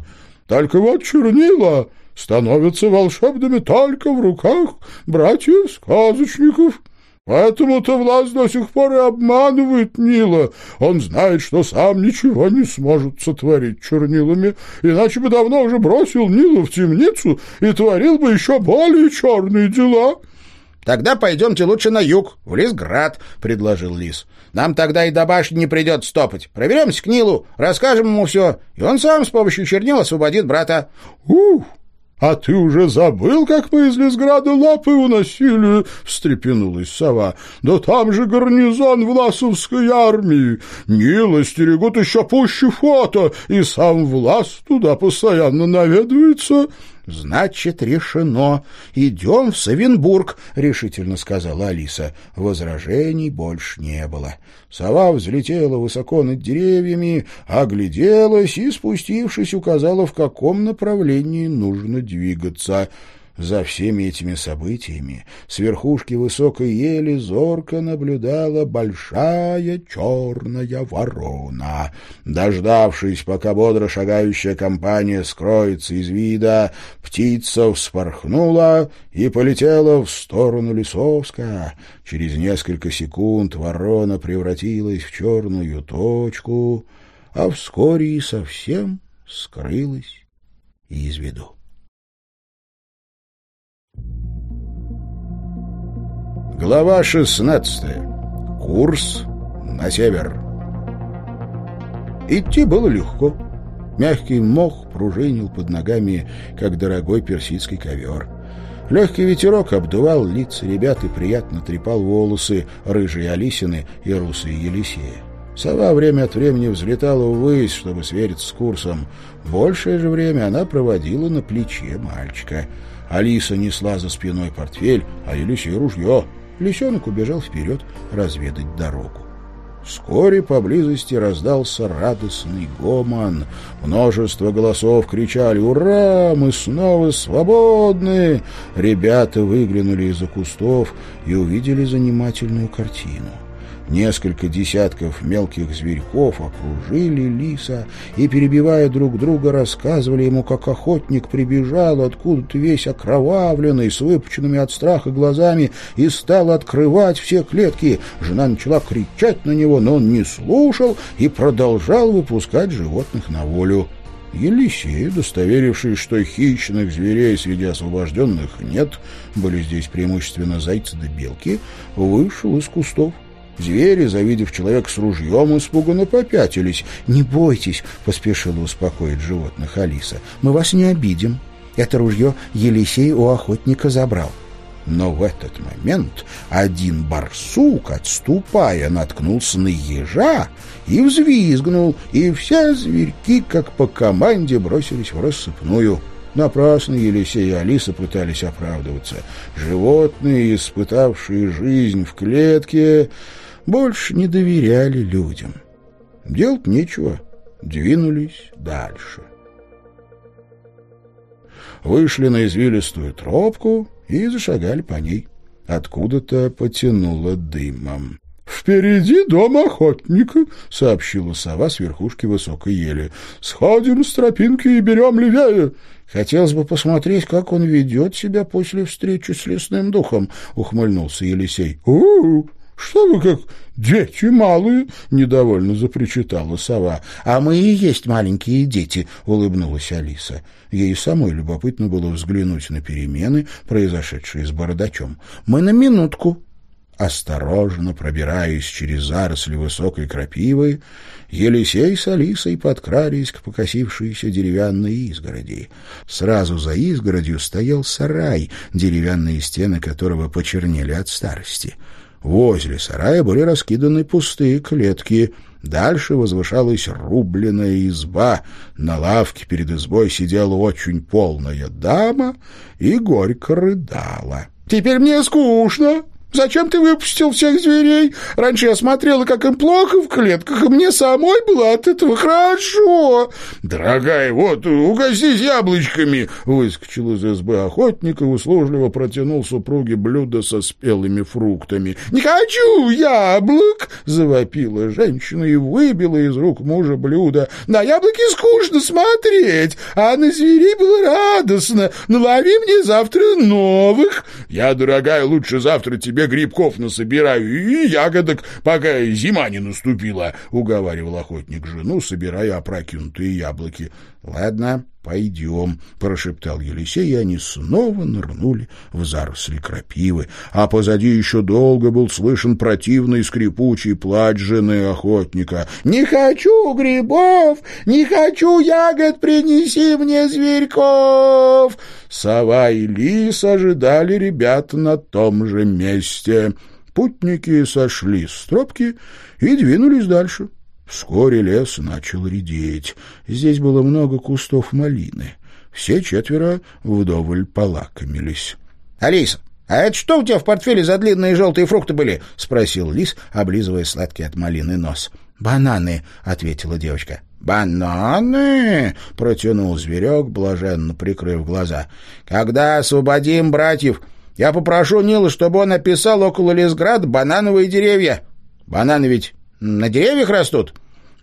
«Только вот чернила становятся волшебными только в руках братьев-сказочников». Поэтому-то Влас до сих пор и обманывает Нила. Он знает, что сам ничего не сможет сотворить чернилами, иначе бы давно уже бросил Нила в темницу и творил бы еще более черные дела. — Тогда пойдемте лучше на юг, в Лисград, — предложил Лис. — Нам тогда и до башни не придется стопать. Проберемся к Нилу, расскажем ему все, и он сам с помощью чернил освободит брата. — Ух! «А ты уже забыл, как мы из Лесграда лапы уносили?» — встрепенулась сова. «Да там же гарнизон Власовской армии. Нила стерегут еще пуще фото, и сам Влас туда постоянно наведывается». «Значит, решено. Идем в Савенбург», — решительно сказала Алиса. Возражений больше не было. Сова взлетела высоко над деревьями, огляделась и, спустившись, указала, в каком направлении нужно двигаться. За всеми этими событиями с верхушки высокой ели зорко наблюдала большая черная ворона. Дождавшись, пока бодро шагающая компания скроется из вида, птица вспорхнула и полетела в сторону Лисовска. Через несколько секунд ворона превратилась в черную точку, а вскоре и совсем скрылась из виду. Глава 16. Курс на север. Идти было легко. Мягкий мох пружинил под ногами, как дорогой персидский ковер. Легкий ветерок обдувал лица ребят и приятно трепал волосы рыжей Алисины и русой Елисея. Сова время от времени взлетала ввысь, чтобы свериться с курсом. Большее же время она проводила на плече мальчика. Алиса несла за спиной портфель, а Елисей — ружье — Лисенок убежал вперед разведать дорогу. Вскоре поблизости раздался радостный гомон. Множество голосов кричали «Ура! Мы снова свободны!» Ребята выглянули из-за кустов и увидели занимательную картину. Несколько десятков мелких зверьков окружили лиса и, перебивая друг друга, рассказывали ему, как охотник прибежал откуда-то весь окровавленный, с выпученными от страха глазами, и стал открывать все клетки. Жена начала кричать на него, но он не слушал и продолжал выпускать животных на волю. Елисей, удостоверившись, что хищных зверей среди освобожденных нет, были здесь преимущественно зайцы да белки, вышел из кустов. Звери, завидев человека с ружьем, испуганно попятились. «Не бойтесь», — поспешила успокоить животных Алиса. «Мы вас не обидим. Это ружье Елисей у охотника забрал». Но в этот момент один барсук, отступая, наткнулся на ежа и взвизгнул, и все зверьки, как по команде, бросились в рассыпную. Напрасно Елисей и Алиса пытались оправдываться. Животные, испытавшие жизнь в клетке, больше не доверяли людям. Делать нечего, двинулись дальше. Вышли на извилистую тропку и зашагали по ней. Откуда-то потянуло дымом. «Впереди дом охотника», — сообщила сова с верхушки высокой ели. «Сходим с тропинки и берем левее». «Хотелось бы посмотреть, как он ведет себя после встречи с лесным духом», — ухмыльнулся Елисей. «У-у, «Что вы как дети малые?» — недовольно запричитала сова. «А мы и есть маленькие дети», — улыбнулась Алиса. Ей самой любопытно было взглянуть на перемены, произошедшие с бородачом. «Мы на минутку». Осторожно пробираясь через заросли высокой крапивы, Елисей с Алисой подкрались к покосившейся деревянной изгороди. Сразу за изгородью стоял сарай, деревянные стены которого почернели от старости — Возле сарая были раскиданы пустые клетки. Дальше возвышалась рубленная изба. На лавке перед избой сидела очень полная дама и горько рыдала. «Теперь мне скучно!» Зачем ты выпустил всех зверей? Раньше я смотрела, как им плохо в клетках, и мне самой было от этого хорошо. Дорогая, вот, угостись яблочками, выскочил из избы охотник и услужливо протянул супруге блюдо со спелыми фруктами. Не хочу яблок, завопила женщина и выбила из рук мужа блюдо. На яблоки скучно смотреть, а на зверей было радостно. Налови мне завтра новых. Я, дорогая, лучше завтра тебе тебе грибков насобираю и ягодок, пока зима не наступила, — уговаривал охотник жену, собирая опрокинутые яблоки. — Ладно, пойдем, — прошептал Елисей, и они снова нырнули в заросли крапивы. А позади еще долго был слышен противный скрипучий плач жены охотника. — Не хочу грибов, не хочу ягод, принеси мне зверьков! Сова и лис ожидали ребят на том же месте. Путники сошли с тропки и двинулись дальше. Вскоре лес начал редеть. Здесь было много кустов малины. Все четверо вдоволь полакомились. — Алиса, а это что у тебя в портфеле за длинные желтые фрукты были? — спросил лис, облизывая сладкий от малины нос. — Бананы, — ответила девочка. «Бананы!» — протянул зверек, блаженно прикрыв глаза. «Когда освободим братьев, я попрошу Нила, чтобы он описал около Лесграда банановые деревья. Бананы ведь на деревьях растут?»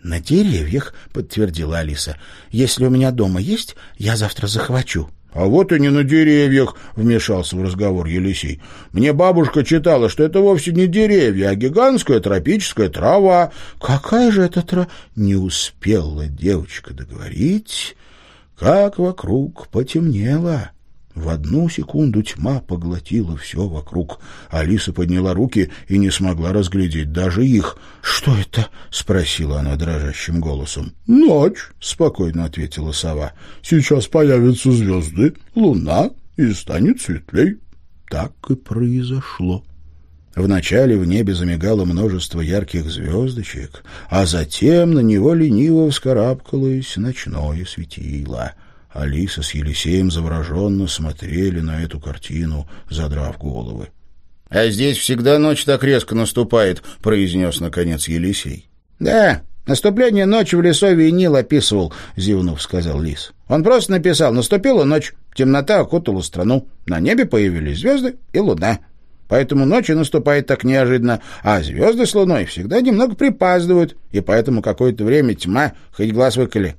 «На деревьях», — подтвердила Алиса. «Если у меня дома есть, я завтра захвачу». «А вот и не на деревьях», — вмешался в разговор Елисей. «Мне бабушка читала, что это вовсе не деревья, а гигантская тропическая трава». «Какая же это трава?» Не успела девочка договорить, как вокруг потемнело. В одну секунду тьма поглотила все вокруг. Алиса подняла руки и не смогла разглядеть даже их. «Что это?» — спросила она дрожащим голосом. «Ночь», — спокойно ответила сова. «Сейчас появятся звезды, луна, и станет светлей». Так и произошло. Вначале в небе замигало множество ярких звездочек, а затем на него лениво вскарабкалось ночное светило — Алиса с Елисеем завороженно смотрели на эту картину, задрав головы. — А здесь всегда ночь так резко наступает, — произнес, наконец, Елисей. — Да, наступление ночи в лесове Нил описывал, — зевнув, сказал Лис. Он просто написал «Наступила ночь, темнота окутала страну, на небе появились звезды и луна». Поэтому ночи наступает так неожиданно, а звезды с луной всегда немного припаздывают, и поэтому какое-то время тьма, хоть глаз выколи.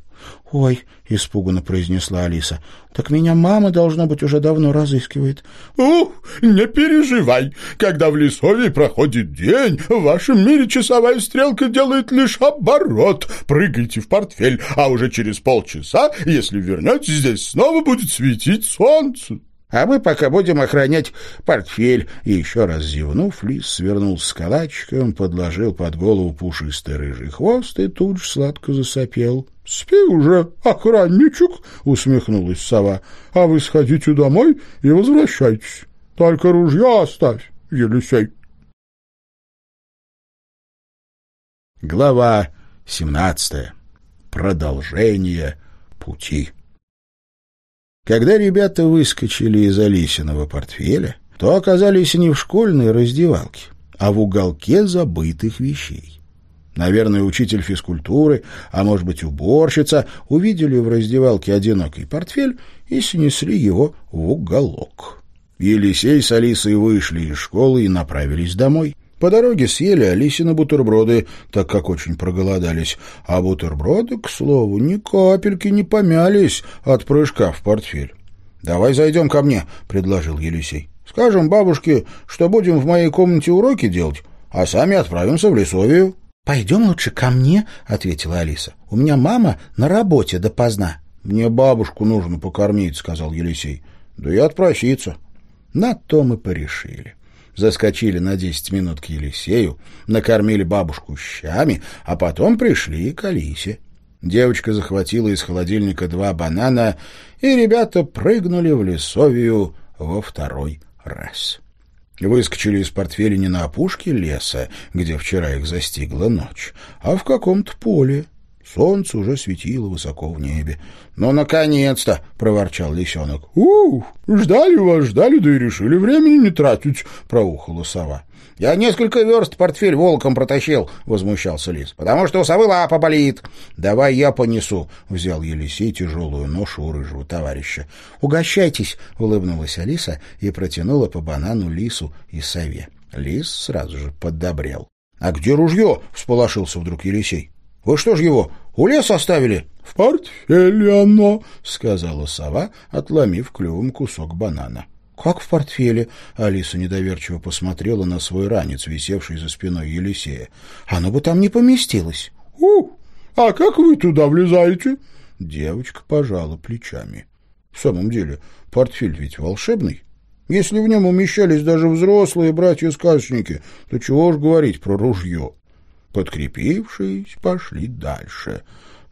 «Ой», — испуганно произнесла Алиса, — «так меня мама, должно быть, уже давно разыскивает». «Ух, не переживай. Когда в лесове проходит день, в вашем мире часовая стрелка делает лишь оборот. Прыгайте в портфель, а уже через полчаса, если вернетесь, здесь снова будет светить солнце». А мы пока будем охранять портфель. И еще раз зевнув, лис свернул с калачиком, подложил под голову пушистый рыжий хвост и тут же сладко засопел. — Спи уже, охранничек, — усмехнулась сова. — А вы сходите домой и возвращайтесь. Только ружье оставь, Елисей. Глава семнадцатая. Продолжение пути. Когда ребята выскочили из Алисиного портфеля, то оказались не в школьной раздевалке, а в уголке забытых вещей. Наверное, учитель физкультуры, а может быть уборщица, увидели в раздевалке одинокий портфель и снесли его в уголок. Елисей с Алисой вышли из школы и направились домой. По дороге съели Алисины бутерброды, так как очень проголодались, а бутерброды, к слову, ни капельки не помялись от прыжка в портфель. «Давай зайдем ко мне», — предложил Елисей. «Скажем бабушке, что будем в моей комнате уроки делать, а сами отправимся в лесовию». «Пойдем лучше ко мне», — ответила Алиса. «У меня мама на работе допоздна». «Мне бабушку нужно покормить», — сказал Елисей. «Да и отпроситься». На то мы порешили заскочили на десять минут к Елисею, накормили бабушку щами, а потом пришли к Алисе. Девочка захватила из холодильника два банана, и ребята прыгнули в лесовию во второй раз. Выскочили из портфеля не на опушке леса, где вчера их застигла ночь, а в каком-то поле. Солнце уже светило высоко в небе. «Ну, наконец-то!» — проворчал лисенок. «Ух, ждали вас, ждали, да и решили времени не тратить!» — проухала сова. «Я несколько верст портфель волком протащил», — возмущался лис, «потому что у совы лапа болит». «Давай я понесу», — взял Елисей тяжелую ношу у рыжего товарища. «Угощайтесь», — улыбнулась Алиса и протянула по банану лису и сове. Лис сразу же поддобрел. «А где ружье?» — всполошился вдруг Елисей. Вы что ж его, у леса оставили? — В портфеле оно, — сказала сова, отломив клювом кусок банана. — Как в портфеле? — Алиса недоверчиво посмотрела на свой ранец, висевший за спиной Елисея. — Оно бы там не поместилось. — Ух, а как вы туда влезаете? Девочка пожала плечами. В самом деле, портфель ведь волшебный. Если в нем умещались даже взрослые братья-сказочники, то чего уж говорить про ружье. Подкрепившись, пошли дальше.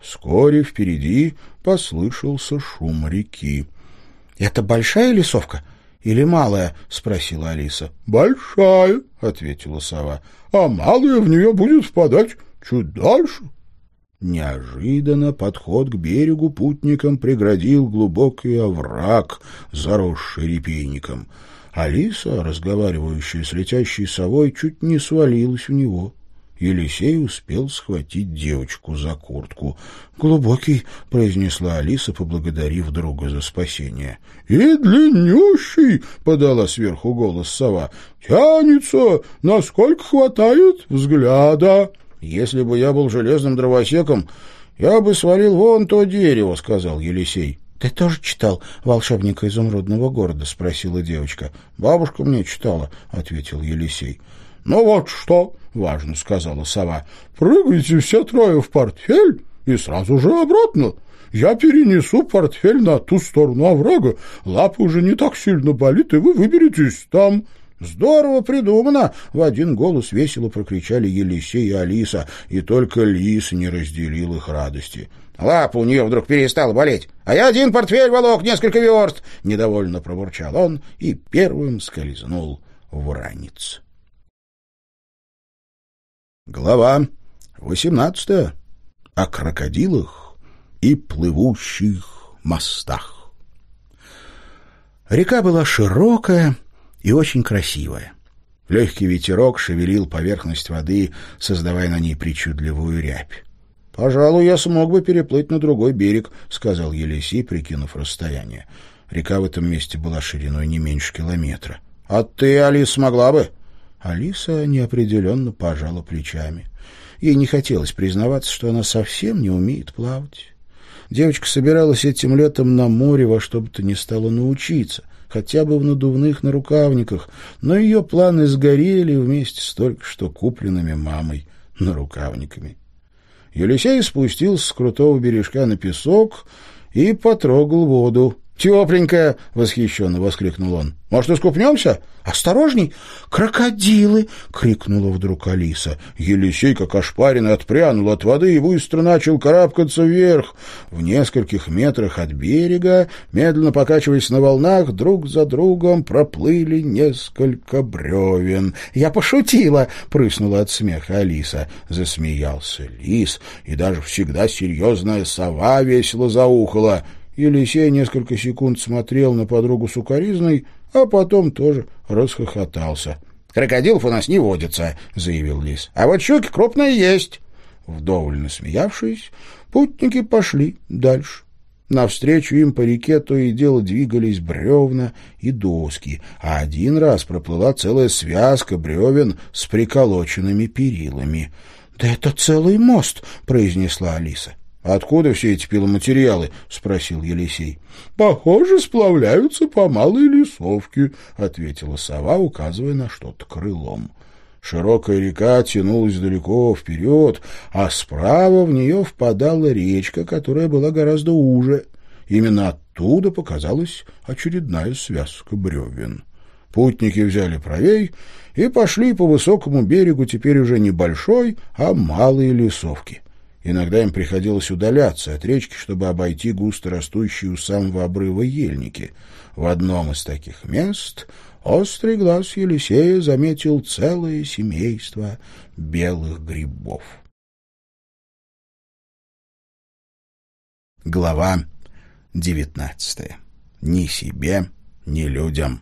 Вскоре впереди послышался шум реки. — Это большая лесовка или малая? — спросила Алиса. — Большая, — ответила сова, — а малая в нее будет впадать чуть дальше. Неожиданно подход к берегу путникам преградил глубокий овраг, заросший репейником. Алиса, разговаривающая с летящей совой, чуть не свалилась в него. Елисей успел схватить девочку за куртку. «Глубокий», — произнесла Алиса, поблагодарив друга за спасение. «И длиннющий», — подала сверху голос сова, — «тянется, насколько хватает взгляда». «Если бы я был железным дровосеком, я бы свалил вон то дерево», — сказал Елисей. «Ты тоже читал «Волшебника изумрудного города»?» — спросила девочка. «Бабушка мне читала», — ответил Елисей. «Ну вот что», — важно сказала сова, — «прыгайте все трое в портфель и сразу же обратно. Я перенесу портфель на ту сторону оврага, лапа уже не так сильно болит, и вы выберетесь там». «Здорово придумано!» — в один голос весело прокричали Елисей и Алиса, и только Лис не разделил их радости. «Лапа у нее вдруг перестала болеть, а я один портфель волок несколько верст!» — недовольно пробурчал он и первым скользнул в ранец. Глава восемнадцатая. О крокодилах и плывущих мостах. Река была широкая и очень красивая. Легкий ветерок шевелил поверхность воды, создавая на ней причудливую рябь. «Пожалуй, я смог бы переплыть на другой берег», — сказал Елисей, прикинув расстояние. Река в этом месте была шириной не меньше километра. «А ты, Алис, смогла бы?» Алиса неопределенно пожала плечами. Ей не хотелось признаваться, что она совсем не умеет плавать. Девочка собиралась этим летом на море во что бы то ни стало научиться, хотя бы в надувных нарукавниках, но ее планы сгорели вместе с только что купленными мамой нарукавниками. Елисей спустился с крутого бережка на песок и потрогал воду. «Тепленькая!» — восхищенно воскликнул он. «Может, искупнемся?» «Осторожней! Крокодилы!» — крикнула вдруг Алиса. Елисей, как ошпаренный, отпрянул от воды и быстро начал карабкаться вверх. В нескольких метрах от берега, медленно покачиваясь на волнах, друг за другом проплыли несколько бревен. «Я пошутила!» — прыснула от смеха Алиса. Засмеялся лис, и даже всегда серьезная сова весело заухала — Елисей несколько секунд смотрел на подругу сукоризной, а потом тоже расхохотался. «Крокодилов у нас не водится», — заявил лис. «А вот щуки крупные есть». Вдоволь насмеявшись, путники пошли дальше. Навстречу им по реке то и дело двигались бревна и доски, а один раз проплыла целая связка бревен с приколоченными перилами. — Да это целый мост, — произнесла Алиса. «Откуда все эти пиломатериалы?» — спросил Елисей. «Похоже, сплавляются по малой лесовке», — ответила сова, указывая на что-то крылом. Широкая река тянулась далеко вперед, а справа в нее впадала речка, которая была гораздо уже. Именно оттуда показалась очередная связка бревен. Путники взяли правей и пошли по высокому берегу теперь уже не большой, а малой лесовки. Иногда им приходилось удаляться от речки, чтобы обойти густо растущие у самого обрыва ельники. В одном из таких мест острый глаз Елисея заметил целое семейство белых грибов. Глава девятнадцатая. Ни себе, ни людям.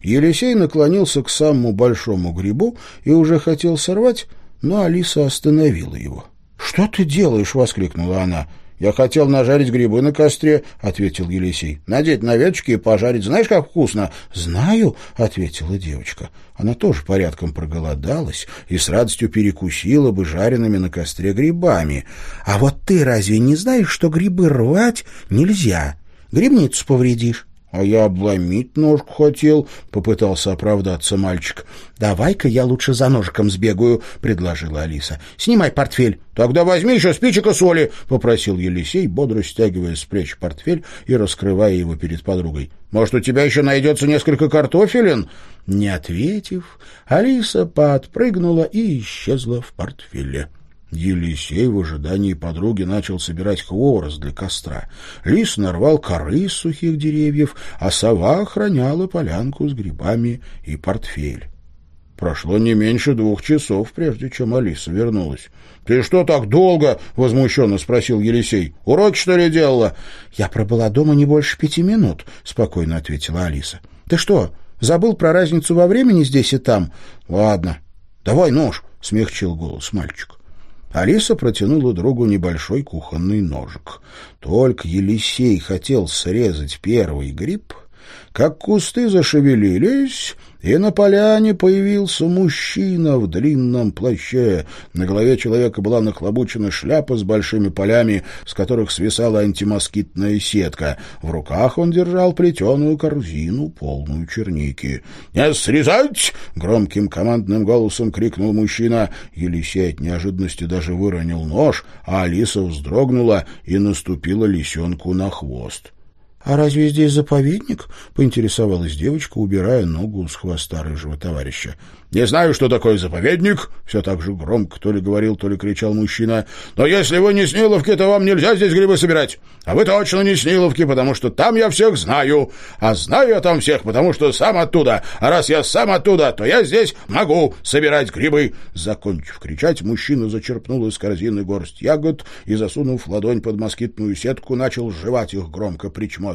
Елисей наклонился к самому большому грибу и уже хотел сорвать, но Алиса остановила его. «Что ты делаешь?» — воскликнула она. «Я хотел нажарить грибы на костре», — ответил Елисей. «Надеть на веточки и пожарить. Знаешь, как вкусно?» «Знаю», — ответила девочка. Она тоже порядком проголодалась и с радостью перекусила бы жареными на костре грибами. «А вот ты разве не знаешь, что грибы рвать нельзя? Грибницу повредишь?» «А я обломить ножку хотел», — попытался оправдаться мальчик. «Давай-ка я лучше за ножиком сбегаю», — предложила Алиса. «Снимай портфель». «Тогда возьми еще спичек и соли», — попросил Елисей, бодро стягивая с плеч портфель и раскрывая его перед подругой. «Может, у тебя еще найдется несколько картофелин?» Не ответив, Алиса подпрыгнула и исчезла в портфеле. Елисей в ожидании подруги начал собирать хворост для костра. Лис нарвал коры из сухих деревьев, а сова охраняла полянку с грибами и портфель. Прошло не меньше двух часов, прежде чем Алиса вернулась. — Ты что так долго? — возмущенно спросил Елисей. — Уроки, что ли, делала? — Я пробыла дома не больше пяти минут, — спокойно ответила Алиса. — Ты что, забыл про разницу во времени здесь и там? — Ладно, давай нож, смягчил голос мальчик. Алиса протянула другу небольшой кухонный ножик. Только Елисей хотел срезать первый гриб, как кусты зашевелились, и на поляне появился мужчина в длинном плаще. На голове человека была нахлобучена шляпа с большими полями, с которых свисала антимоскитная сетка. В руках он держал плетеную корзину, полную черники. «Не срезать!» — громким командным голосом крикнул мужчина. Елисей от неожиданности даже выронил нож, а Алиса вздрогнула и наступила лисенку на хвост. «А разве здесь заповедник?» — поинтересовалась девочка, убирая ногу с хвоста рыжего товарища. «Не знаю, что такое заповедник», — все так же громко то ли говорил, то ли кричал мужчина. «Но если вы не с Ниловки, то вам нельзя здесь грибы собирать. А вы точно не с Ниловки, потому что там я всех знаю. А знаю я там всех, потому что сам оттуда. А раз я сам оттуда, то я здесь могу собирать грибы». Закончив кричать, мужчина зачерпнул из корзины горсть ягод и, засунув ладонь под москитную сетку, начал жевать их, громко причмокивая.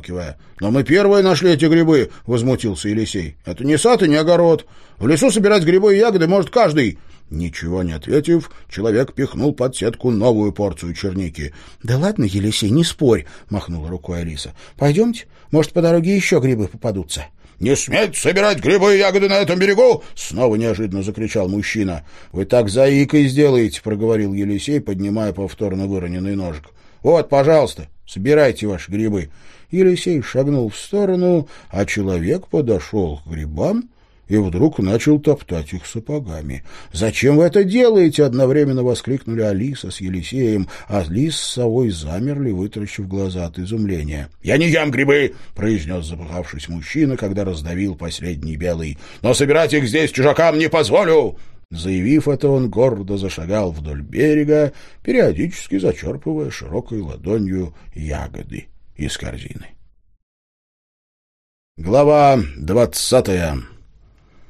«Но мы первые нашли эти грибы», — возмутился Елисей. «Это не сад и не огород. В лесу собирать грибы и ягоды может каждый». Ничего не ответив, человек пихнул под сетку новую порцию черники. — Да ладно, Елисей, не спорь, — махнула рукой Алиса. — Пойдемте, может, по дороге еще грибы попадутся. — Не сметь собирать грибы и ягоды на этом берегу! — снова неожиданно закричал мужчина. — Вы так заикой сделаете, — проговорил Елисей, поднимая повторно выроненный ножик. — Вот, пожалуйста, собирайте ваши грибы. Елисей шагнул в сторону, а человек подошел к грибам и вдруг начал топтать их сапогами. «Зачем вы это делаете?» — одновременно воскликнули Алиса с Елисеем, а Лис с совой замерли, вытаращив глаза от изумления. «Я не ям грибы!» — произнес запыхавшись мужчина, когда раздавил последний белый. «Но собирать их здесь чужакам не позволю!» Заявив это, он гордо зашагал вдоль берега, периодически зачерпывая широкой ладонью ягоды из корзины. Глава двадцатая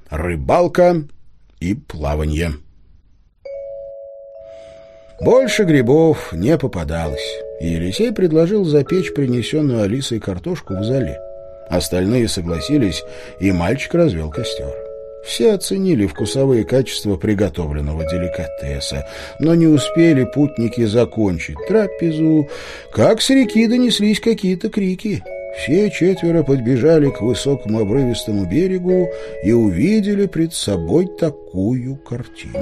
рыбалка и плавание. Больше грибов не попадалось, и Елисей предложил запечь принесенную Алисой картошку в зале. Остальные согласились, и мальчик развел костер. Все оценили вкусовые качества приготовленного деликатеса, но не успели путники закончить трапезу, как с реки донеслись какие-то крики — все четверо подбежали к высокому обрывистому берегу и увидели пред собой такую картину.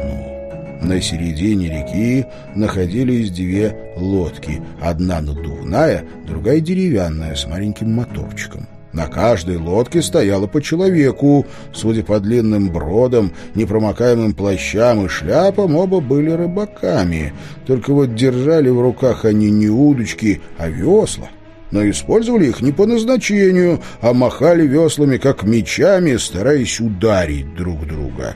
На середине реки находились две лодки, одна надувная, другая деревянная с маленьким моторчиком. На каждой лодке стояло по человеку. Судя по длинным бродам, непромокаемым плащам и шляпам, оба были рыбаками. Только вот держали в руках они не удочки, а весла но использовали их не по назначению, а махали веслами, как мечами, стараясь ударить друг друга.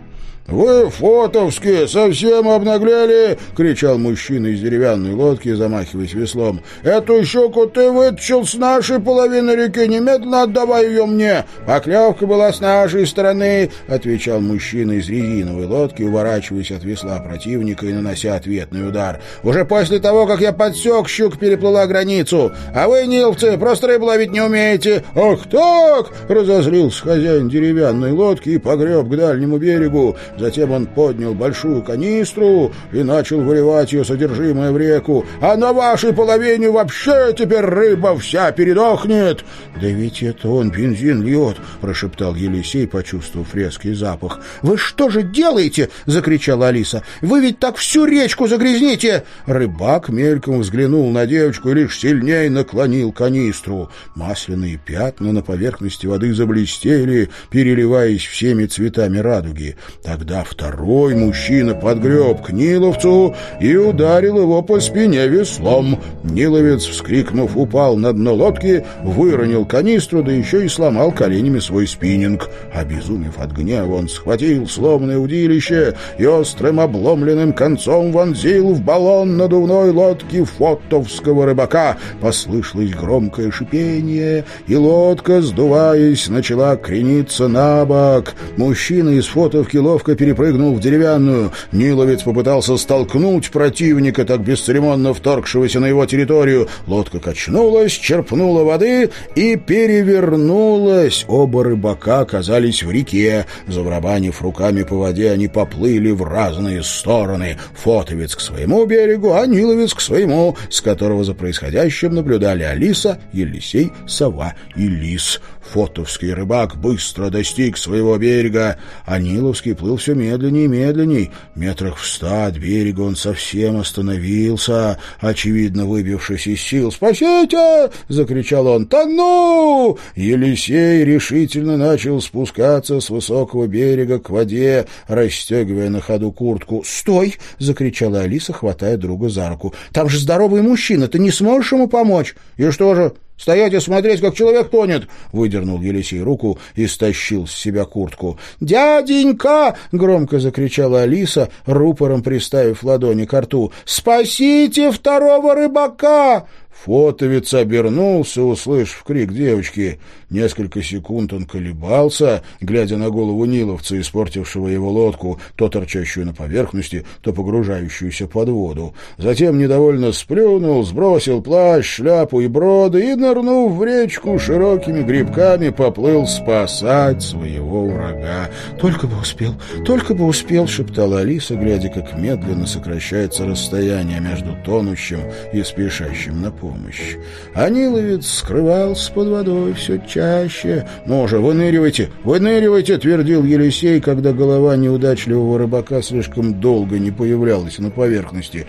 «Вы, фотовские, совсем обнаглели!» — кричал мужчина из деревянной лодки, замахиваясь веслом. «Эту щуку ты вытащил с нашей половины реки, немедленно отдавай ее мне! Поклевка была с нашей стороны!» — отвечал мужчина из резиновой лодки, уворачиваясь от весла противника и нанося ответный удар. «Уже после того, как я подсек, щук переплыла границу! А вы, ниловцы, просто рыбу ловить не умеете!» «Ах так!» — разозлился хозяин деревянной лодки и погреб к дальнему берегу. Затем он поднял большую канистру и начал выливать ее содержимое в реку. «А на вашей половине вообще теперь рыба вся передохнет!» «Да ведь это он бензин льет!» — прошептал Елисей, почувствовав резкий запах. «Вы что же делаете?» — закричала Алиса. «Вы ведь так всю речку загрязните!» Рыбак мельком взглянул на девочку и лишь сильнее наклонил канистру. Масляные пятна на поверхности воды заблестели, переливаясь всеми цветами радуги. Тогда Тогда второй мужчина подгреб к Ниловцу и ударил его по спине веслом. Ниловец, вскрикнув, упал на дно лодки, выронил канистру, да еще и сломал коленями свой спиннинг. Обезумев от гнева, он схватил сломанное удилище и острым обломленным концом вонзил в баллон надувной лодки фотовского рыбака. Послышалось громкое шипение, и лодка, сдуваясь, начала крениться на бок. Мужчина из фотовки ловко перепрыгнул в деревянную. Ниловец попытался столкнуть противника, так бесцеремонно вторгшегося на его территорию. Лодка качнулась, черпнула воды и перевернулась. Оба рыбака оказались в реке. Забрабанив руками по воде, они поплыли в разные стороны. Фотовец к своему берегу, а Ниловец к своему, с которого за происходящим наблюдали Алиса, Елисей, Сова и Лис. Фотовский рыбак быстро достиг своего берега, а Ниловский плыл все медленнее и медленней. Метрах в ста от берега он совсем остановился, очевидно выбившись из сил. «Спасите!» — закричал он. «Тону!» Елисей решительно начал спускаться с высокого берега к воде, расстегивая на ходу куртку. «Стой!» — закричала Алиса, хватая друга за руку. «Там же здоровый мужчина, ты не сможешь ему помочь?» «И что же?» Стоять и смотреть, как человек тонет!» Выдернул Елисей руку и стащил с себя куртку. «Дяденька!» — громко закричала Алиса, рупором приставив ладони к рту. «Спасите второго рыбака!» Фотовец обернулся, услышав крик девочки. Несколько секунд он колебался, глядя на голову Ниловца, испортившего его лодку, то торчащую на поверхности, то погружающуюся под воду. Затем недовольно сплюнул, сбросил плащ, шляпу и броды и, нырнув в речку, широкими грибками поплыл спасать своего врага. «Только бы успел, только бы успел!» — шептала Алиса, глядя, как медленно сокращается расстояние между тонущим и спешащим на помощь помощь. Аниловец скрывался под водой все чаще. «Ну же, выныривайте, выныривайте!» — твердил Елисей, когда голова неудачливого рыбака слишком долго не появлялась на поверхности.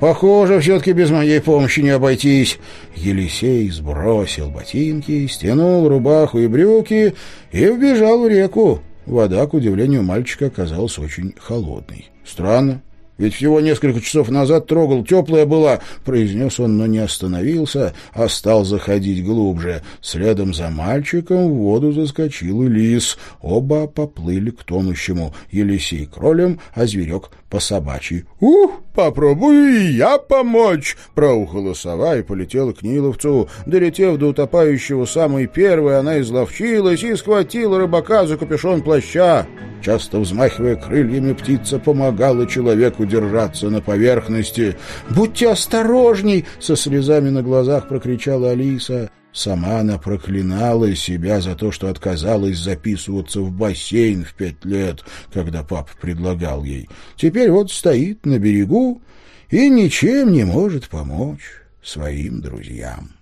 «Похоже, все-таки без моей помощи не обойтись». Елисей сбросил ботинки, стянул рубаху и брюки и вбежал в реку. Вода, к удивлению мальчика, оказалась очень холодной. Странно. Ведь всего несколько часов назад трогал, теплая была, — произнес он, но не остановился, а стал заходить глубже. Следом за мальчиком в воду заскочил и лис. Оба поплыли к тонущему. Елисей кролем, а зверек по собачьи. «Ух, попробую и я помочь!» — проухала сова и полетела к Ниловцу. Долетев до утопающего самой первой, она изловчилась и схватила рыбака за капюшон плаща. Часто взмахивая крыльями, птица помогала человеку держаться на поверхности. «Будьте осторожней!» — со слезами на глазах прокричала Алиса. Сама она проклинала себя за то, что отказалась записываться в бассейн в пять лет, когда папа предлагал ей. Теперь вот стоит на берегу и ничем не может помочь своим друзьям.